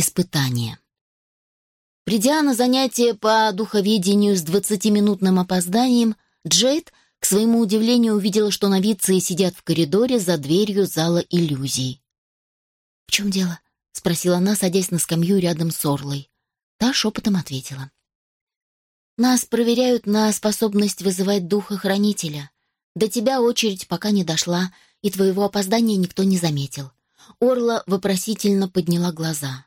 испытание. Придя на занятие по духоведению с двадцатиминутным опозданием, Джейд, к своему удивлению, увидела, что новицы сидят в коридоре за дверью зала иллюзий. «В чем дело?» — спросила она, садясь на скамью рядом с Орлой. Та шепотом ответила. «Нас проверяют на способность вызывать духа хранителя. До тебя очередь пока не дошла, и твоего опоздания никто не заметил». Орла вопросительно подняла глаза.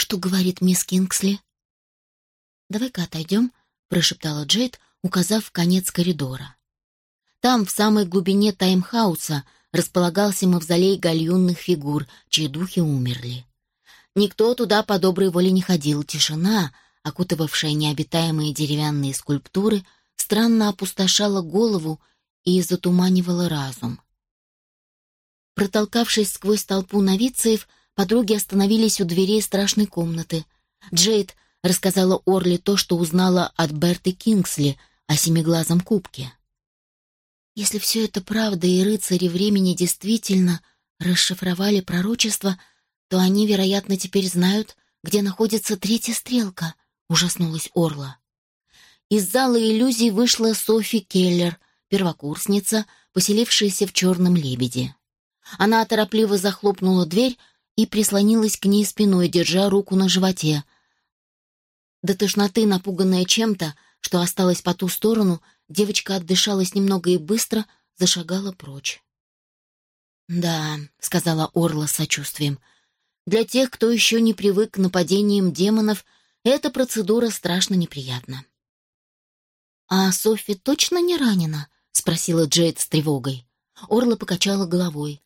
«Что говорит мисс Кингсли?» «Давай-ка отойдем», — прошептала Джейд, указав конец коридора. Там, в самой глубине таймхауса, располагался мавзолей гальюнных фигур, чьи духи умерли. Никто туда по доброй воле не ходил, тишина, окутывавшая необитаемые деревянные скульптуры, странно опустошала голову и затуманивала разум. Протолкавшись сквозь толпу новицеев, Подруги остановились у дверей страшной комнаты. Джейд рассказала Орли то, что узнала от Берты Кингсли о семиглазом кубке. Если все это правда, и рыцари времени действительно расшифровали пророчество, то они, вероятно, теперь знают, где находится третья стрелка, ужаснулась Орла. Из зала иллюзий вышла Софи Келлер, первокурсница, поселившаяся в «Черном лебеде». Она торопливо захлопнула дверь, и прислонилась к ней спиной, держа руку на животе. До тошноты, напуганная чем-то, что осталось по ту сторону, девочка отдышалась немного и быстро зашагала прочь. «Да», — сказала Орла с сочувствием, — «для тех, кто еще не привык к нападениям демонов, эта процедура страшно неприятна». «А Софи точно не ранена?» — спросила Джейд с тревогой. Орла покачала головой.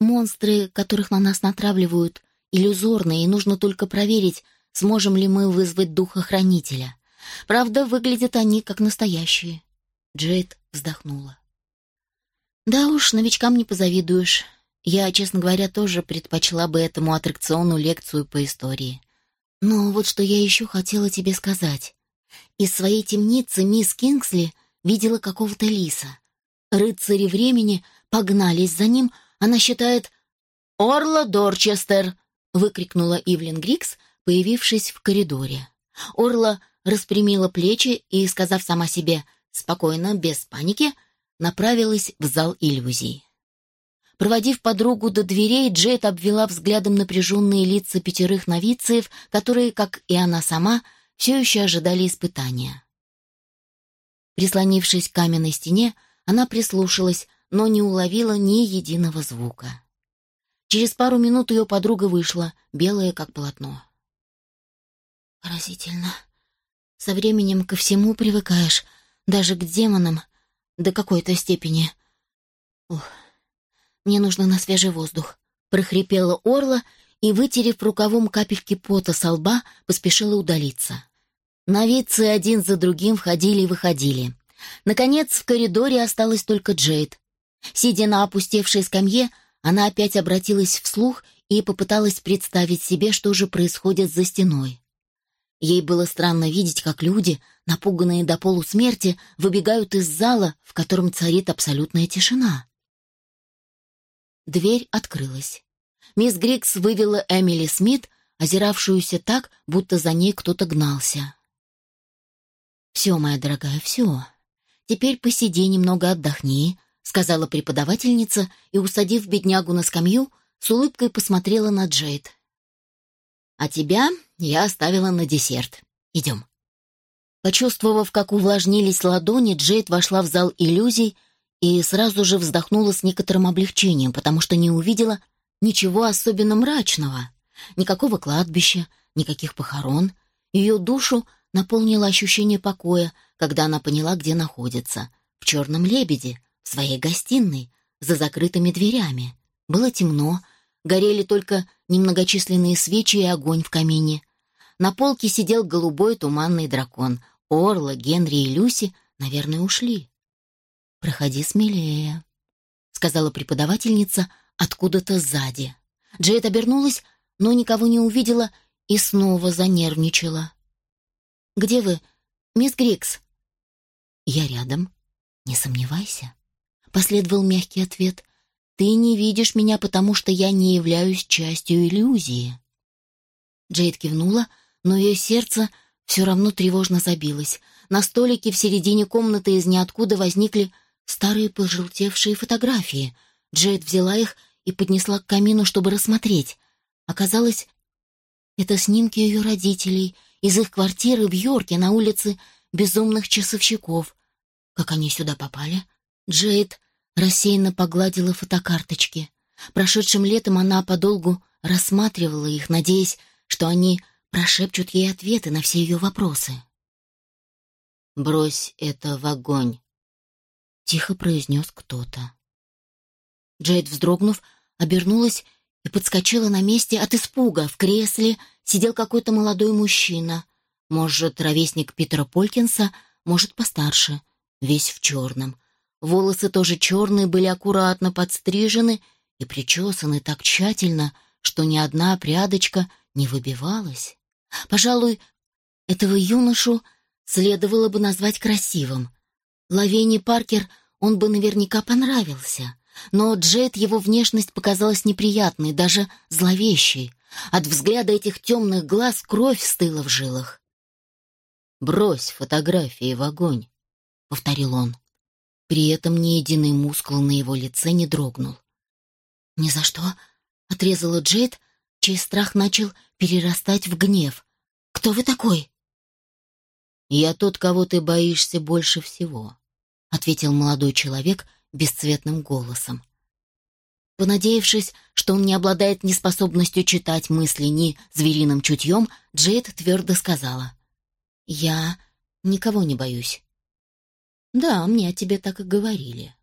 Монстры, которых на нас натравливают, иллюзорные, и нужно только проверить, сможем ли мы вызвать духа-хранителя. Правда, выглядят они как настоящие. Джейд вздохнула. Да уж, новичкам не позавидуешь. Я, честно говоря, тоже предпочла бы этому аттракциону лекцию по истории. Но вот что я еще хотела тебе сказать. Из своей темницы мисс Кингсли видела какого-то лиса. Рыцари времени погнались за ним, она считает «Орла Дорчестер!» — выкрикнула Ивлин Грикс, появившись в коридоре. Орла распрямила плечи и, сказав сама себе «спокойно, без паники», направилась в зал иллюзий. Проводив подругу до дверей, Джейд обвела взглядом напряженные лица пятерых новицеев, которые, как и она сама, все еще ожидали испытания. Прислонившись к каменной стене, она прислушалась, но не уловила ни единого звука. Через пару минут ее подруга вышла, белая как полотно. «Поразительно. Со временем ко всему привыкаешь, даже к демонам, до какой-то степени. Ух, мне нужно на свежий воздух», — прохрипела Орла и, вытерев рукавом капельки пота со лба, поспешила удалиться. Новицы один за другим входили и выходили. Наконец, в коридоре осталась только Джейд. Сидя на опустевшей скамье, она опять обратилась вслух и попыталась представить себе, что же происходит за стеной. Ей было странно видеть, как люди, напуганные до полусмерти, выбегают из зала, в котором царит абсолютная тишина. Дверь открылась. Мисс Грикс вывела Эмили Смит, озиравшуюся так, будто за ней кто-то гнался. «Все, моя дорогая, все. Теперь посиди немного, отдохни, сказала преподавательница и, усадив беднягу на скамью, с улыбкой посмотрела на Джейд. «А тебя я оставила на десерт. Идем». Почувствовав, как увлажнились ладони, Джейд вошла в зал иллюзий и сразу же вздохнула с некоторым облегчением, потому что не увидела ничего особенно мрачного. Никакого кладбища, никаких похорон. Ее душу наполнило ощущение покоя, когда она поняла, где находится. В «Черном лебеде», в своей гостиной, за закрытыми дверями. Было темно, горели только немногочисленные свечи и огонь в камине. На полке сидел голубой туманный дракон. Орла, Генри и Люси, наверное, ушли. «Проходи смелее», — сказала преподавательница откуда-то сзади. Джейд обернулась, но никого не увидела и снова занервничала. «Где вы, мисс Грикс?» «Я рядом. Не сомневайся». Последовал мягкий ответ. «Ты не видишь меня, потому что я не являюсь частью иллюзии». Джейд кивнула, но ее сердце все равно тревожно забилось. На столике в середине комнаты из ниоткуда возникли старые пожелтевшие фотографии. Джейд взяла их и поднесла к камину, чтобы рассмотреть. Оказалось, это снимки ее родителей из их квартиры в Йорке на улице Безумных Часовщиков. Как они сюда попали? Джейд рассеянно погладила фотокарточки. Прошедшим летом она подолгу рассматривала их, надеясь, что они прошепчут ей ответы на все ее вопросы. «Брось это в огонь», — тихо произнес кто-то. Джейд, вздрогнув, обернулась и подскочила на месте от испуга. В кресле сидел какой-то молодой мужчина. Может, ровесник Питера Полькинса, может, постарше, весь в черном. Волосы тоже черные, были аккуратно подстрижены и причесаны так тщательно, что ни одна прядочка не выбивалась. Пожалуй, этого юношу следовало бы назвать красивым. Лавени Паркер он бы наверняка понравился. Но Джет его внешность показалась неприятной, даже зловещей. От взгляда этих темных глаз кровь стыла в жилах. «Брось фотографии в огонь», — повторил он. При этом ни единый мускул на его лице не дрогнул. «Ни за что», — отрезала Джейд, чей страх начал перерастать в гнев. «Кто вы такой?» «Я тот, кого ты боишься больше всего», — ответил молодой человек бесцветным голосом. Понадеявшись, что он не обладает неспособностью читать мысли ни звериным чутьем, Джейд твердо сказала. «Я никого не боюсь». «Да, мне о тебе так и говорили».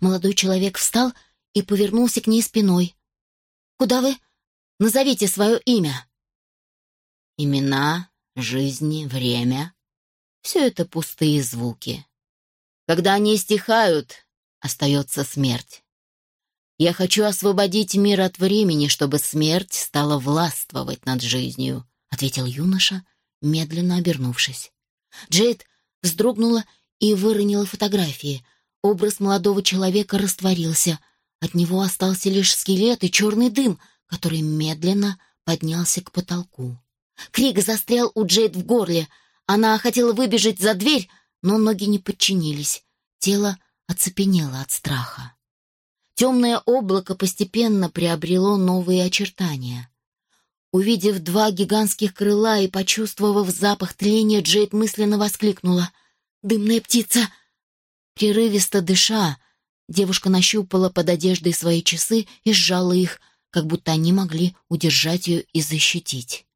Молодой человек встал и повернулся к ней спиной. «Куда вы? Назовите свое имя». «Имена, жизни, время — все это пустые звуки. Когда они стихают, остается смерть. Я хочу освободить мир от времени, чтобы смерть стала властвовать над жизнью», — ответил юноша, медленно обернувшись. Джейд вздрогнула и выронила фотографии. Образ молодого человека растворился. От него остался лишь скелет и черный дым, который медленно поднялся к потолку. Крик застрял у Джейд в горле. Она хотела выбежать за дверь, но ноги не подчинились. Тело оцепенело от страха. Темное облако постепенно приобрело новые очертания. Увидев два гигантских крыла и почувствовав запах тления, Джейд мысленно воскликнула «Дымная птица!». Прерывисто дыша, девушка нащупала под одеждой свои часы и сжала их, как будто они могли удержать ее и защитить.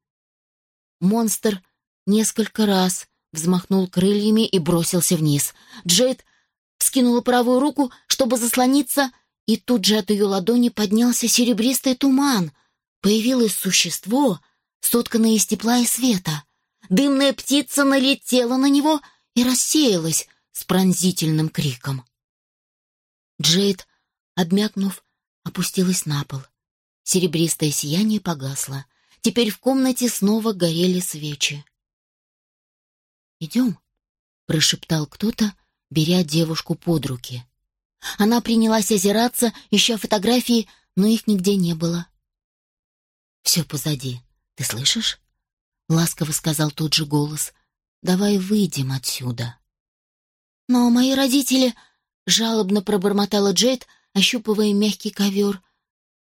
Монстр несколько раз взмахнул крыльями и бросился вниз. Джейд вскинула правую руку, чтобы заслониться, и тут же от ее ладони поднялся серебристый туман. Появилось существо, сотканное из тепла и света. Дымная птица налетела на него и рассеялась с пронзительным криком. Джейд, обмякнув, опустилась на пол. Серебристое сияние погасло. Теперь в комнате снова горели свечи. «Идем», — прошептал кто-то, беря девушку под руки. Она принялась озираться, ища фотографии, но их нигде не было. «Все позади, ты слышишь?» — ласково сказал тот же голос. «Давай выйдем отсюда». «Но мои родители...» — жалобно пробормотала Джейд, ощупывая мягкий ковер.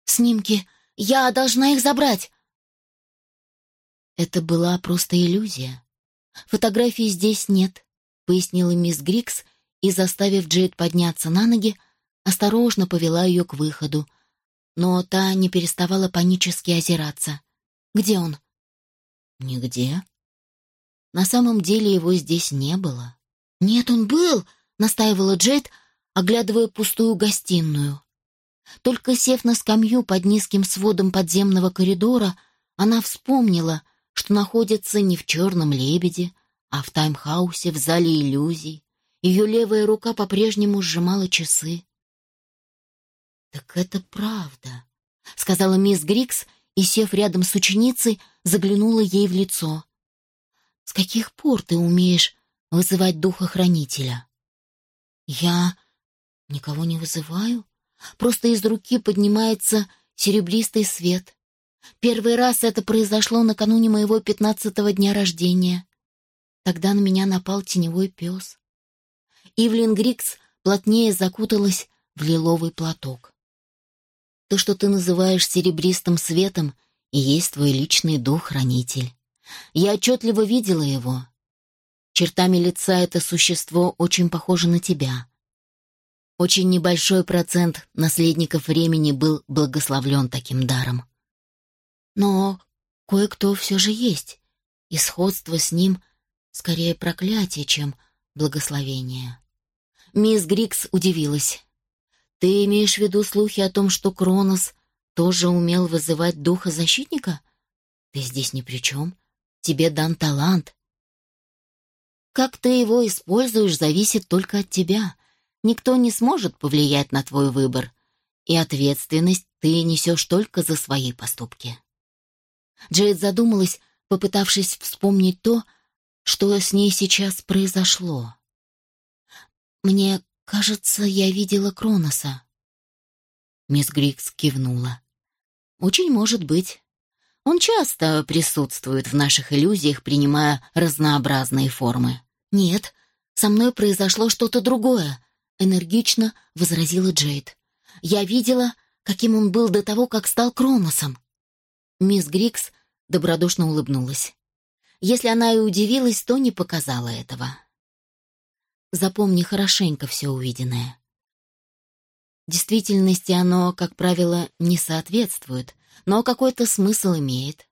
«Снимки. Я должна их забрать». Это была просто иллюзия. Фотографий здесь нет пояснила мисс Грикс и, заставив Джейд подняться на ноги, осторожно повела ее к выходу. Но та не переставала панически озираться. «Где он?» «Нигде». На самом деле его здесь не было. «Нет, он был!» — настаивала Джейд, оглядывая пустую гостиную. Только сев на скамью под низким сводом подземного коридора, она вспомнила, что находится не в «Черном лебеде», а в таймхаусе, в зале иллюзий, ее левая рука по-прежнему сжимала часы. «Так это правда», — сказала мисс Грикс и, сев рядом с ученицей, заглянула ей в лицо. «С каких пор ты умеешь вызывать духа-хранителя?» «Я никого не вызываю. Просто из руки поднимается серебристый свет. Первый раз это произошло накануне моего пятнадцатого дня рождения. Тогда на меня напал теневой пес. Ивлин Грикс плотнее закуталась в лиловый платок. То, что ты называешь серебристым светом, и есть твой личный дух-хранитель. Я отчетливо видела его. Чертами лица это существо очень похоже на тебя. Очень небольшой процент наследников времени был благословлен таким даром. Но кое-кто все же есть, и сходство с ним скорее проклятие, чем благословение. Мисс Грикс удивилась. «Ты имеешь в виду слухи о том, что Кронос тоже умел вызывать духа защитника? Ты здесь ни при чем. Тебе дан талант. Как ты его используешь, зависит только от тебя. Никто не сможет повлиять на твой выбор, и ответственность ты несешь только за свои поступки». Джейд задумалась, попытавшись вспомнить то, что с ней сейчас произошло. «Мне кажется, я видела Кроноса». Мисс Грикс кивнула. «Очень может быть. Он часто присутствует в наших иллюзиях, принимая разнообразные формы». «Нет, со мной произошло что-то другое», — энергично возразила Джейд. «Я видела, каким он был до того, как стал Кроносом». Мисс Грикс добродушно улыбнулась. Если она и удивилась, то не показала этого. Запомни хорошенько все увиденное. В действительности оно, как правило, не соответствует, но какой-то смысл имеет.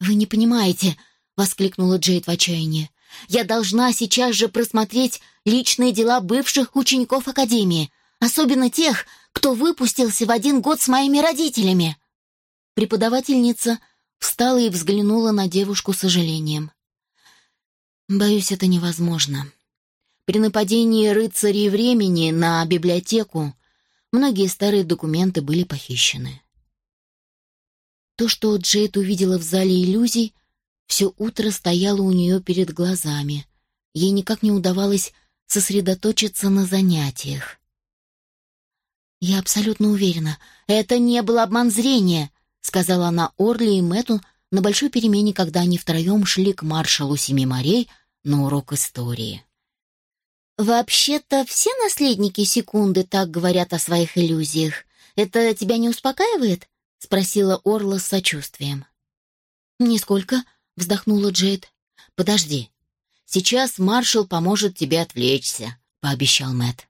«Вы не понимаете», — воскликнула Джейд в отчаянии. «Я должна сейчас же просмотреть личные дела бывших учеников Академии, особенно тех, кто выпустился в один год с моими родителями». Преподавательница встала и взглянула на девушку с сожалением. «Боюсь, это невозможно. При нападении рыцарей времени на библиотеку многие старые документы были похищены. То, что Джейд увидела в зале иллюзий, все утро стояло у нее перед глазами. Ей никак не удавалось сосредоточиться на занятиях. «Я абсолютно уверена, это не был обман зрения», сказала она Орли и Мэтту на большой перемене, когда они втроем шли к маршалу Семи морей на урок истории. «Вообще-то все наследники секунды так говорят о своих иллюзиях. Это тебя не успокаивает?» — спросила Орла с сочувствием. «Нисколько», — вздохнула Джейд. «Подожди. Сейчас маршал поможет тебе отвлечься», — пообещал Мэт.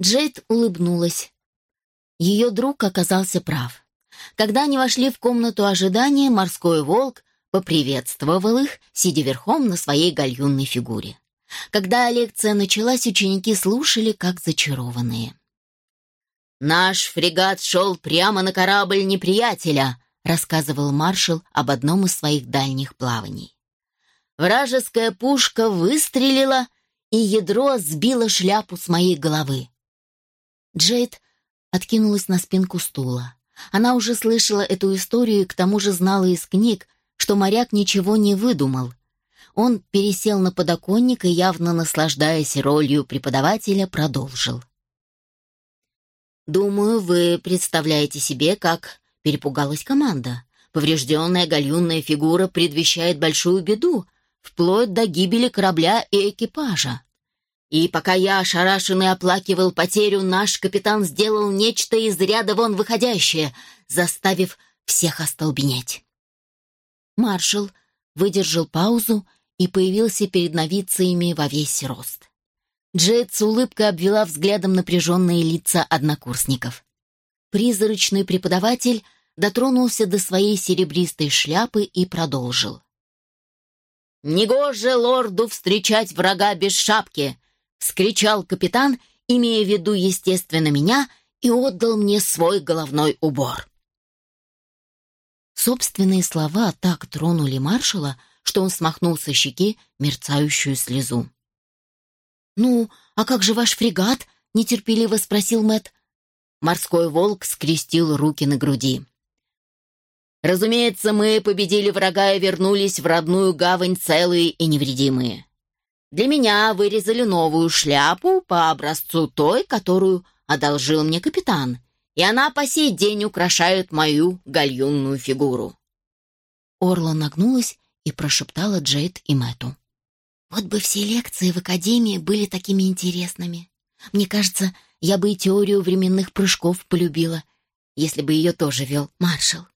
Джейд улыбнулась. Ее друг оказался прав. Когда они вошли в комнату ожидания, морской волк поприветствовал их, сидя верхом на своей гальюнной фигуре. Когда лекция началась, ученики слушали, как зачарованные. «Наш фрегат шел прямо на корабль неприятеля», рассказывал маршал об одном из своих дальних плаваний. Вражеская пушка выстрелила, и ядро сбило шляпу с моей головы. Джейд откинулась на спинку стула. Она уже слышала эту историю и к тому же знала из книг, что моряк ничего не выдумал. Он пересел на подоконник и, явно наслаждаясь ролью преподавателя, продолжил. «Думаю, вы представляете себе, как перепугалась команда. Поврежденная гальюнная фигура предвещает большую беду, вплоть до гибели корабля и экипажа. И пока я ошарашенный оплакивал потерю, наш капитан сделал нечто из ряда вон выходящее, заставив всех остолбенеть. Маршал выдержал паузу и появился перед новицами во весь рост. Джейд с улыбкой обвела взглядом напряженные лица однокурсников. Призрачный преподаватель дотронулся до своей серебристой шляпы и продолжил. «Негоже лорду встречать врага без шапки!» — скричал капитан, имея в виду, естественно, меня, и отдал мне свой головной убор. Собственные слова так тронули маршала, что он смахнул со щеки мерцающую слезу. «Ну, а как же ваш фрегат?» — нетерпеливо спросил Мэт. Морской волк скрестил руки на груди. «Разумеется, мы победили врага и вернулись в родную гавань целые и невредимые. Для меня вырезали новую шляпу по образцу той, которую одолжил мне капитан, и она по сей день украшает мою гальюнную фигуру». Орла нагнулась и прошептала Джейд и Мэтту. «Вот бы все лекции в академии были такими интересными. Мне кажется, я бы и теорию временных прыжков полюбила, если бы ее тоже вел маршал».